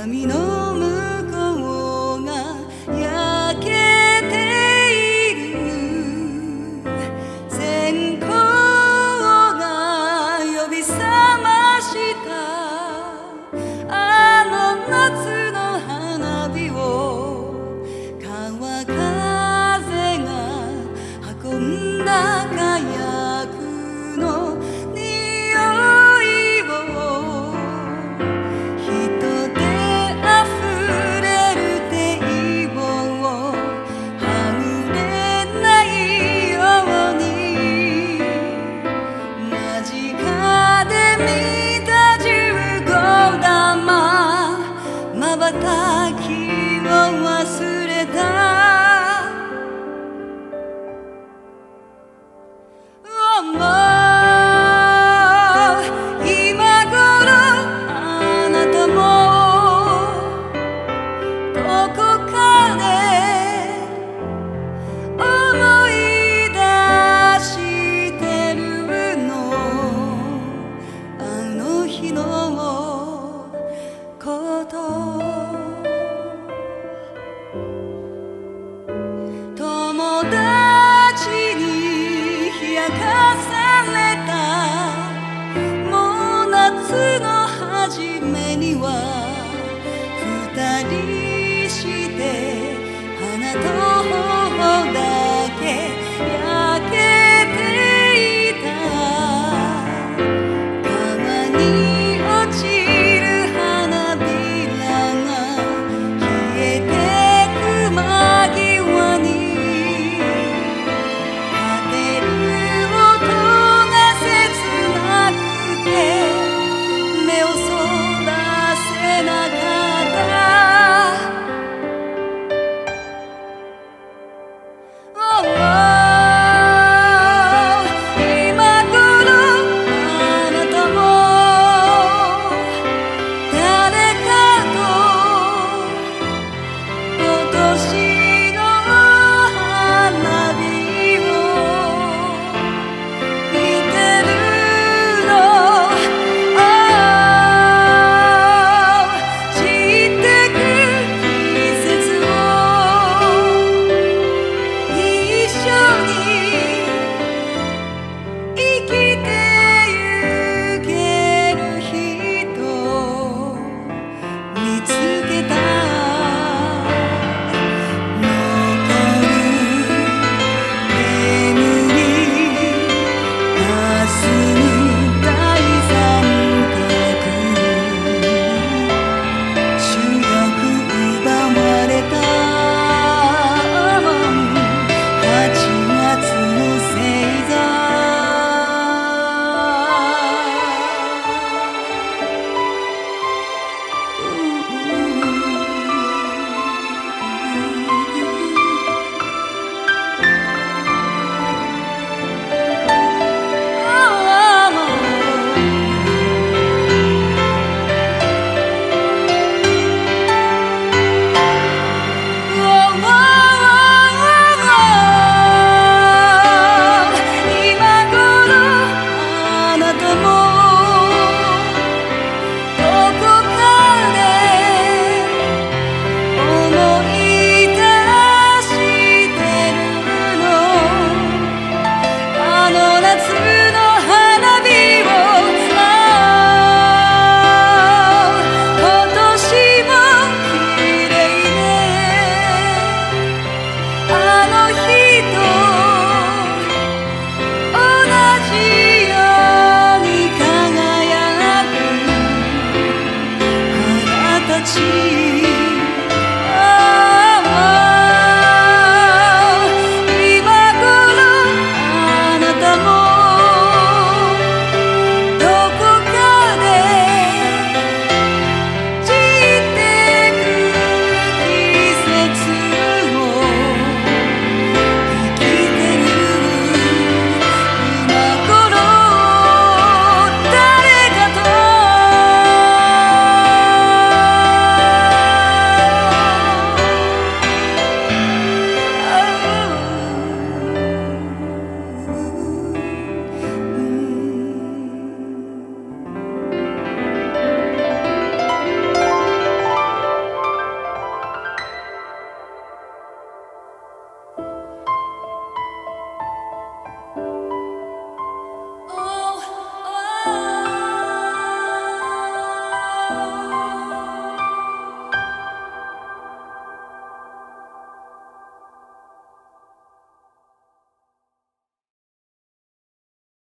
闇の向こうが焼けている。線香が呼び覚ました。あの夏の花火を川風が運んだ火薬ま二人して花と頬だけ焼けていた。川に